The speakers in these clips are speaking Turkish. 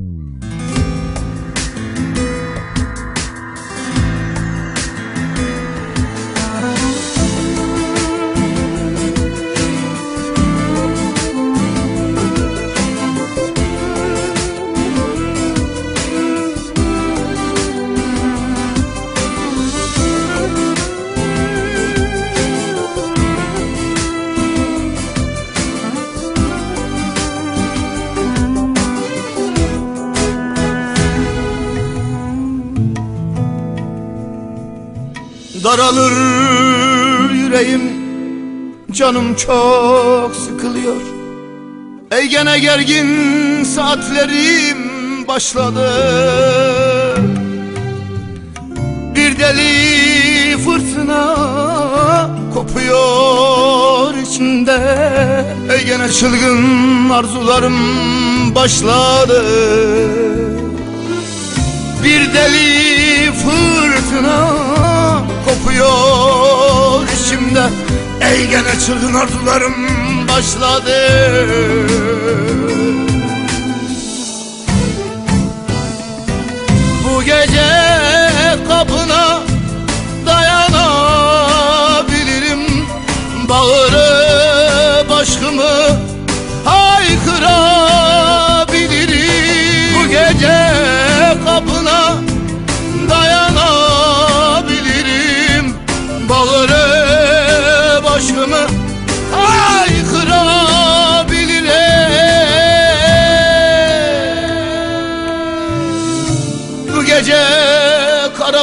Mm. Daralır yüreğim. Canım çok sıkılıyor. Ey gene gergin saatlerim başladı. Bir deli fırtına kopuyor içinde Ey gene çılgın arzularım başladı. Bir deli fırtına Ey gene çılgın arzularım başladı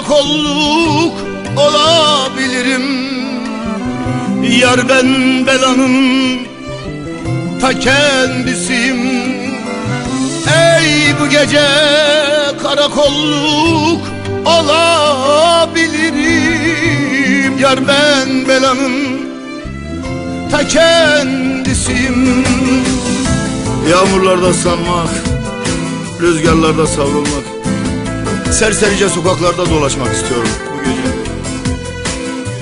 karakolluk olabilirim. Yar ben belanın ta kendisiyim. Ey bu gece karakolluk olabilirim. Yar ben belanın ta kendisiyim. Yağmurlarda sanmak, rüzgarlarda savrulmak Serserice sokaklarda dolaşmak istiyorum bu gece.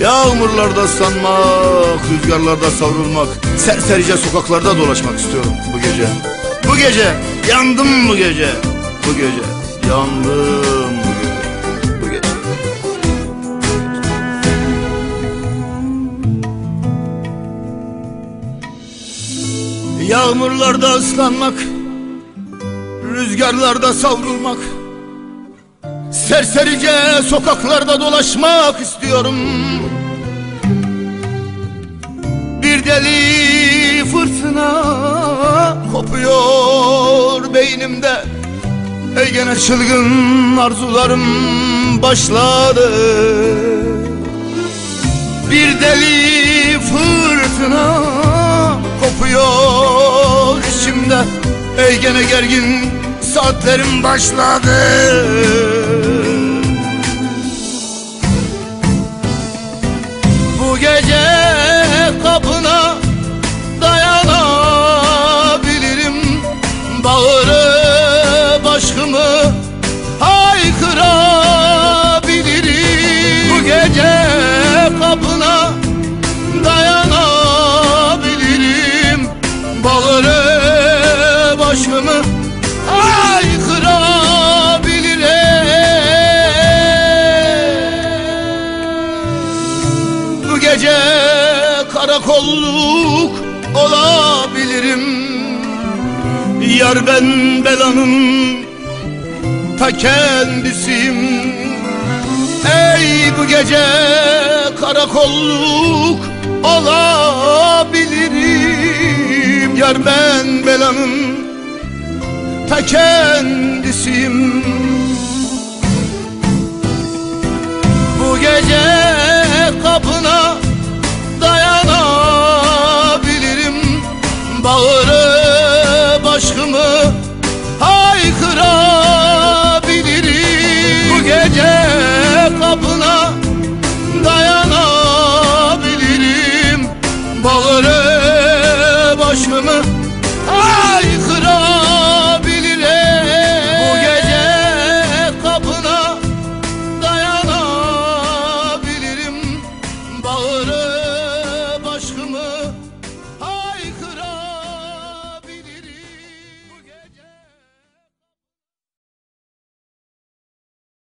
Yağmurlarda sanmak, rüzgarlarda savrulmak Serserice sokaklarda dolaşmak istiyorum bu gece. Bu gece, yandım bu gece. Bu gece, yandım bu gece. Bu gece. Yağmurlarda ıslanmak Rüzgarlarda savrulmak Serserice sokaklarda dolaşmak istiyorum. Bir deli fırtına kopuyor beynimde. Ey gene çılgın arzularım başladı. Bir deli fırtına kopuyor içimde. Ey gene gergin saatlerim başladı Bağırıp aşkımı haykırabilirim Bu gece kapına dayanabilirim. Bağırıp aşkımı haykırabilirim Bu gece karakolluk olabilirim Yar ben belanın ta kendisiyim Ey bu gece karakolluk olabilirim. Yar ben belanın ta kendisiyim